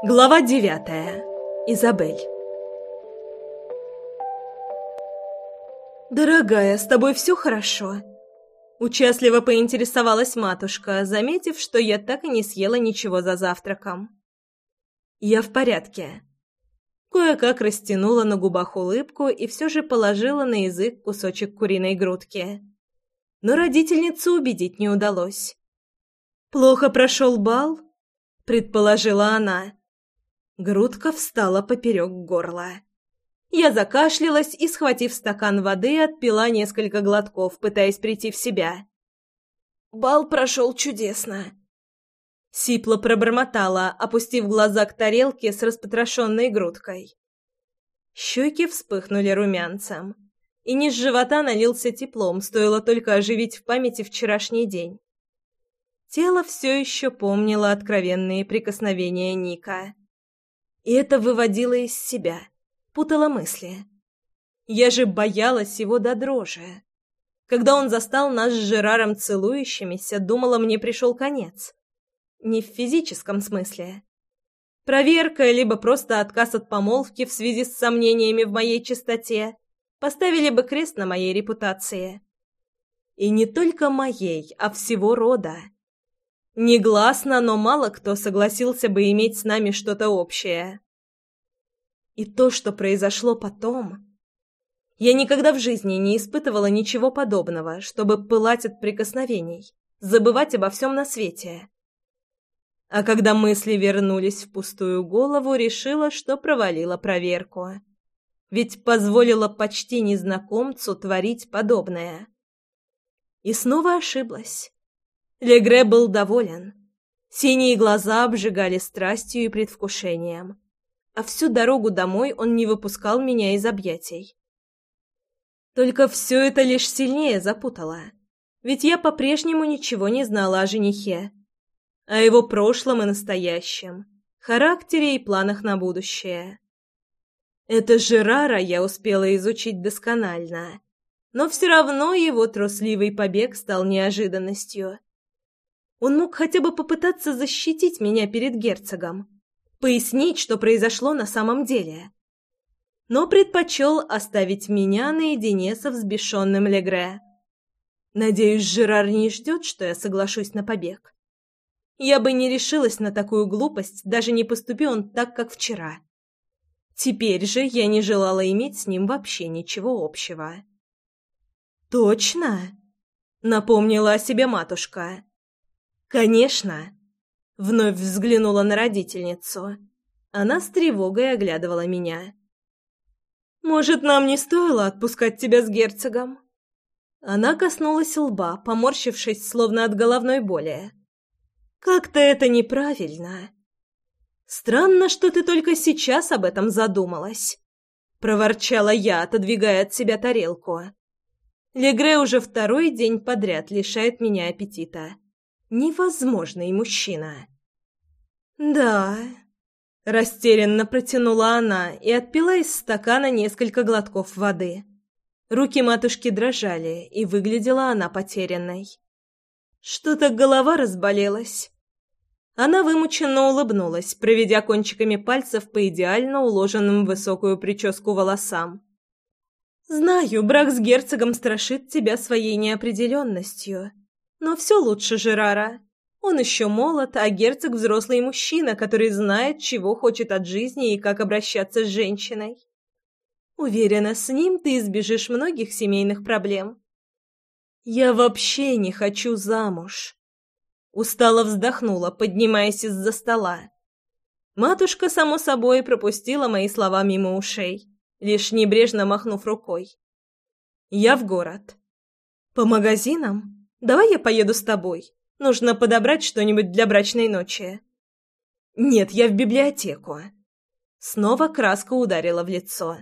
Глава девятая. Изабель. «Дорогая, с тобой все хорошо?» Участливо поинтересовалась матушка, заметив, что я так и не съела ничего за завтраком. «Я в порядке». Кое-как растянула на губах улыбку и все же положила на язык кусочек куриной грудки. Но родительницу убедить не удалось. «Плохо прошел бал?» — предположила она. Грудка встала поперек горла. Я закашлялась и, схватив стакан воды, отпила несколько глотков, пытаясь прийти в себя. Бал прошел чудесно. Сипло пробормотала, опустив глаза к тарелке с распотрошенной грудкой. Щеки вспыхнули румянцем, и низ живота налился теплом, стоило только оживить в памяти вчерашний день. Тело все еще помнило откровенные прикосновения Ника. И это выводило из себя, путало мысли. Я же боялась его до дрожи. Когда он застал нас с Жераром целующимися, думала, мне пришел конец. Не в физическом смысле. Проверка, либо просто отказ от помолвки в связи с сомнениями в моей чистоте поставили бы крест на моей репутации. И не только моей, а всего рода. Негласно, но мало кто согласился бы иметь с нами что-то общее. И то, что произошло потом... Я никогда в жизни не испытывала ничего подобного, чтобы пылать от прикосновений, забывать обо всем на свете. А когда мысли вернулись в пустую голову, решила, что провалила проверку. Ведь позволила почти незнакомцу творить подобное. И снова ошиблась. Легре был доволен. Синие глаза обжигали страстью и предвкушением. А всю дорогу домой он не выпускал меня из объятий. Только все это лишь сильнее запутало. Ведь я по-прежнему ничего не знала о женихе. О его прошлом и настоящем, характере и планах на будущее. Это Жерара я успела изучить досконально. Но все равно его трусливый побег стал неожиданностью. Он мог хотя бы попытаться защитить меня перед герцогом, пояснить, что произошло на самом деле. Но предпочел оставить меня наедине со взбешенным Легре. Надеюсь, Жерар не ждет, что я соглашусь на побег. Я бы не решилась на такую глупость, даже не поступи он так, как вчера. Теперь же я не желала иметь с ним вообще ничего общего. «Точно?» — напомнила о себе матушка. «Конечно!» — вновь взглянула на родительницу. Она с тревогой оглядывала меня. «Может, нам не стоило отпускать тебя с герцогом?» Она коснулась лба, поморщившись, словно от головной боли. «Как-то это неправильно. Странно, что ты только сейчас об этом задумалась», — проворчала я, отодвигая от себя тарелку. Легре уже второй день подряд лишает меня аппетита невозможный мужчина. «Да...» — растерянно протянула она и отпила из стакана несколько глотков воды. Руки матушки дрожали, и выглядела она потерянной. Что-то голова разболелась. Она вымученно улыбнулась, проведя кончиками пальцев по идеально уложенным в высокую прическу волосам. «Знаю, брак с герцогом страшит тебя своей неопределенностью. Но все лучше Жерара. Он еще молод, а герцог взрослый мужчина, который знает, чего хочет от жизни и как обращаться с женщиной. Уверена, с ним ты избежишь многих семейных проблем. Я вообще не хочу замуж. Устало вздохнула, поднимаясь из-за стола. Матушка, само собой, пропустила мои слова мимо ушей, лишь небрежно махнув рукой. Я в город. По магазинам? Давай я поеду с тобой. Нужно подобрать что-нибудь для брачной ночи. Нет, я в библиотеку. Снова краска ударила в лицо.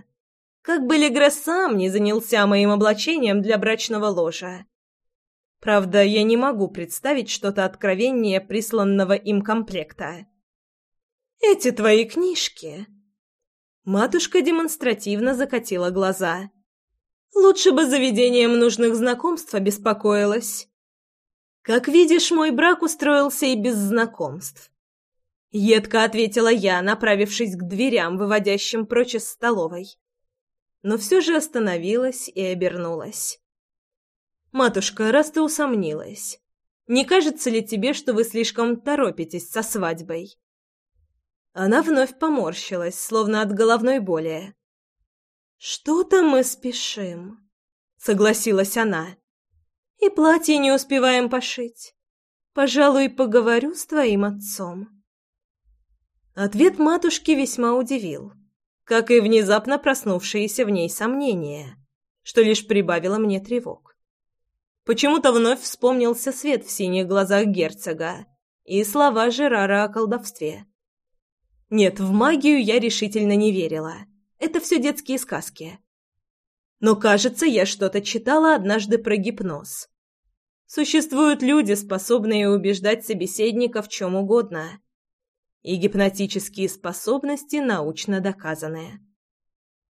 Как бы Легре сам не занялся моим облачением для брачного ложа. Правда, я не могу представить что-то откровеннее присланного им комплекта. «Эти твои книжки...» Матушка демонстративно закатила глаза. Лучше бы заведением нужных знакомств обеспокоилась. Как видишь, мой брак устроился и без знакомств. Едко ответила я, направившись к дверям, выводящим прочь из столовой. Но все же остановилась и обернулась. «Матушка, раз ты усомнилась, не кажется ли тебе, что вы слишком торопитесь со свадьбой?» Она вновь поморщилась, словно от головной боли. «Что-то мы спешим», — согласилась она. «И платье не успеваем пошить. Пожалуй, поговорю с твоим отцом». Ответ матушки весьма удивил, как и внезапно проснувшиеся в ней сомнения, что лишь прибавило мне тревог. Почему-то вновь вспомнился свет в синих глазах герцога и слова Жерара о колдовстве. Нет, в магию я решительно не верила. Это все детские сказки. Но, кажется, я что-то читала однажды про гипноз. Существуют люди, способные убеждать собеседника в чем угодно и гипнотические способности научно доказанные.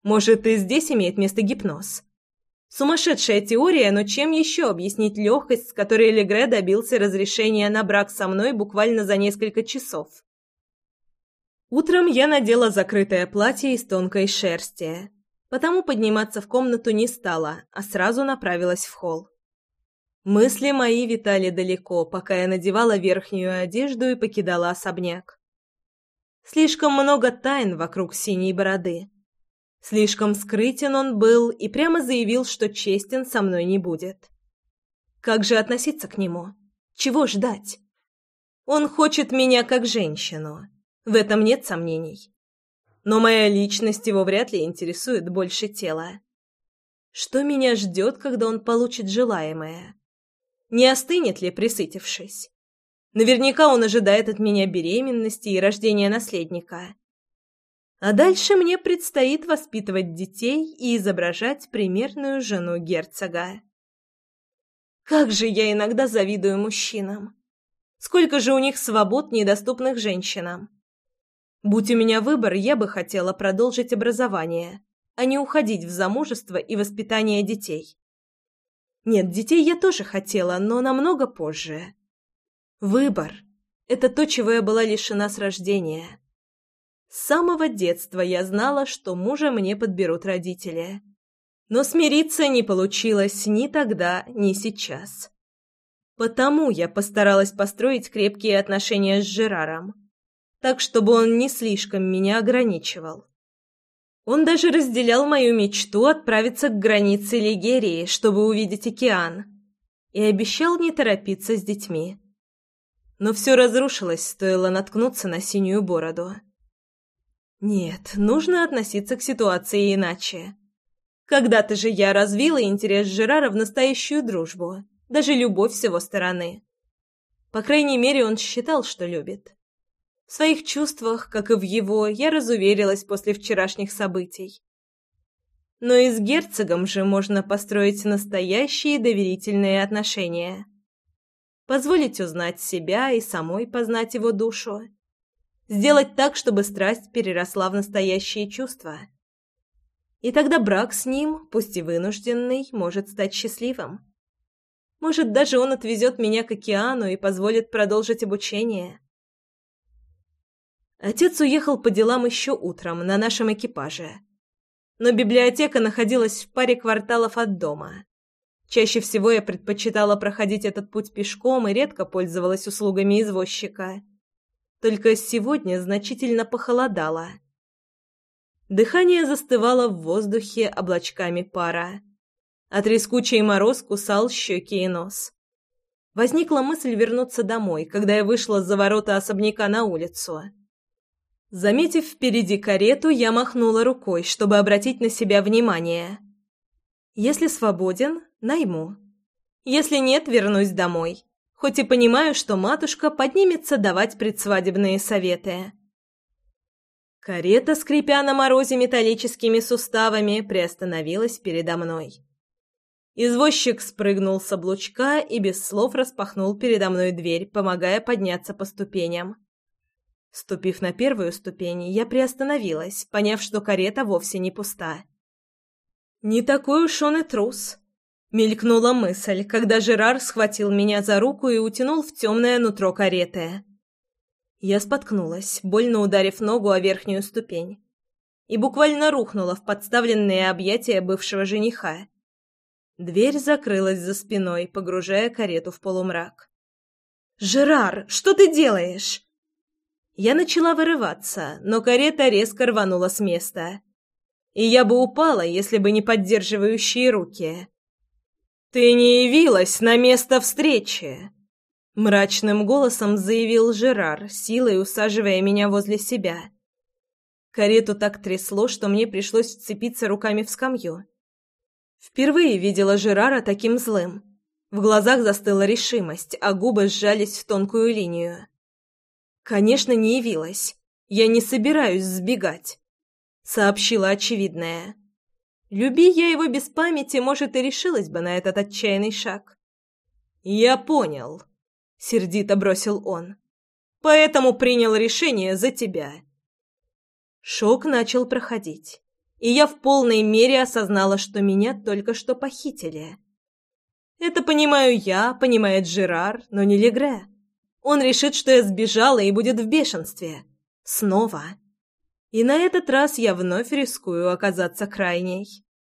Может, и здесь имеет место гипноз? Сумасшедшая теория, но чем еще объяснить легкость, с которой Легре добился разрешения на брак со мной буквально за несколько часов? Утром я надела закрытое платье из тонкой шерсти, потому подниматься в комнату не стала, а сразу направилась в холл. Мысли мои витали далеко, пока я надевала верхнюю одежду и покидала особняк. Слишком много тайн вокруг синей бороды. Слишком скрытен он был и прямо заявил, что честен со мной не будет. Как же относиться к нему? Чего ждать? Он хочет меня как женщину. В этом нет сомнений. Но моя личность его вряд ли интересует больше тела. Что меня ждет, когда он получит желаемое? Не остынет ли, присытившись? Наверняка он ожидает от меня беременности и рождения наследника. А дальше мне предстоит воспитывать детей и изображать примерную жену герцога. Как же я иногда завидую мужчинам. Сколько же у них свобод, недоступных женщинам. Будь у меня выбор, я бы хотела продолжить образование, а не уходить в замужество и воспитание детей. Нет, детей я тоже хотела, но намного позже. Выбор — это то, чего я была лишена с рождения. С самого детства я знала, что мужа мне подберут родители. Но смириться не получилось ни тогда, ни сейчас. Потому я постаралась построить крепкие отношения с Жераром, так, чтобы он не слишком меня ограничивал. Он даже разделял мою мечту отправиться к границе Лигерии, чтобы увидеть океан, и обещал не торопиться с детьми но все разрушилось, стоило наткнуться на синюю бороду. Нет, нужно относиться к ситуации иначе. Когда-то же я развила интерес Жерара в настоящую дружбу, даже любовь с его стороны. По крайней мере, он считал, что любит. В своих чувствах, как и в его, я разуверилась после вчерашних событий. Но и с герцогом же можно построить настоящие доверительные отношения позволить узнать себя и самой познать его душу. Сделать так, чтобы страсть переросла в настоящие чувства. И тогда брак с ним, пусть и вынужденный, может стать счастливым. Может, даже он отвезет меня к океану и позволит продолжить обучение. Отец уехал по делам еще утром на нашем экипаже. Но библиотека находилась в паре кварталов от дома. Чаще всего я предпочитала проходить этот путь пешком и редко пользовалась услугами извозчика. Только сегодня значительно похолодало. Дыхание застывало в воздухе облачками пара. А трескучий мороз кусал щеки и нос. Возникла мысль вернуться домой, когда я вышла за ворота особняка на улицу. Заметив впереди карету, я махнула рукой, чтобы обратить на себя внимание. Если свободен, найму. Если нет, вернусь домой. Хоть и понимаю, что матушка поднимется давать предсвадебные советы. Карета, скрипя на морозе металлическими суставами, приостановилась передо мной. Извозчик спрыгнул с облучка и без слов распахнул передо мной дверь, помогая подняться по ступеням. Ступив на первую ступень, я приостановилась, поняв, что карета вовсе не пуста. Не такой уж он и трус. Мелькнула мысль, когда Жерар схватил меня за руку и утянул в темное нутро кареты. Я споткнулась, больно ударив ногу о верхнюю ступень, и буквально рухнула в подставленные объятия бывшего жениха. Дверь закрылась за спиной, погружая карету в полумрак. «Жерар, что ты делаешь?» Я начала вырываться, но карета резко рванула с места. И я бы упала, если бы не поддерживающие руки. «Ты не явилась на место встречи!» Мрачным голосом заявил Жерар, силой усаживая меня возле себя. Карету так трясло, что мне пришлось вцепиться руками в скамью. Впервые видела Жерара таким злым. В глазах застыла решимость, а губы сжались в тонкую линию. «Конечно, не явилась. Я не собираюсь сбегать», — сообщила очевидное. «Люби я его без памяти, может, и решилась бы на этот отчаянный шаг». «Я понял», — сердито бросил он. «Поэтому принял решение за тебя». Шок начал проходить, и я в полной мере осознала, что меня только что похитили. Это понимаю я, понимает Жерар, но не Легре. Он решит, что я сбежала и будет в бешенстве. Снова. И на этот раз я вновь рискую оказаться крайней.